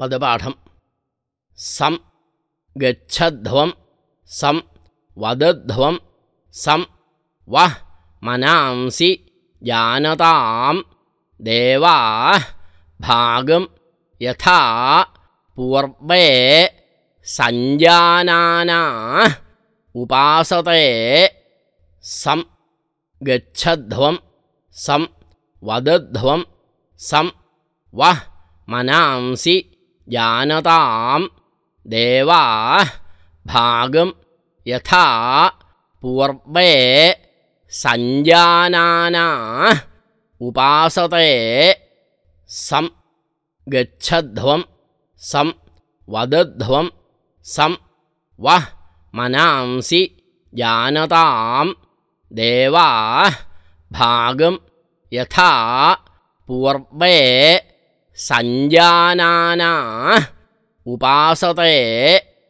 पदपाठं सं गच्छध्वं सं वदध्वं सं वः मनांसि जानतां देवा भागं यथा पूर्वे सञ्जानाना उपासते। सं गच्छध्वं सं वदध्वं सं वः मनांसि जानतां देवा भागं यथा पूर्वे सञ्जानाना उपासते सं गच्छध्वं सं वदध्वं सं वः मनांसि जानतां देवा भागं यथा पूर्वे सञ्जानाना उपासते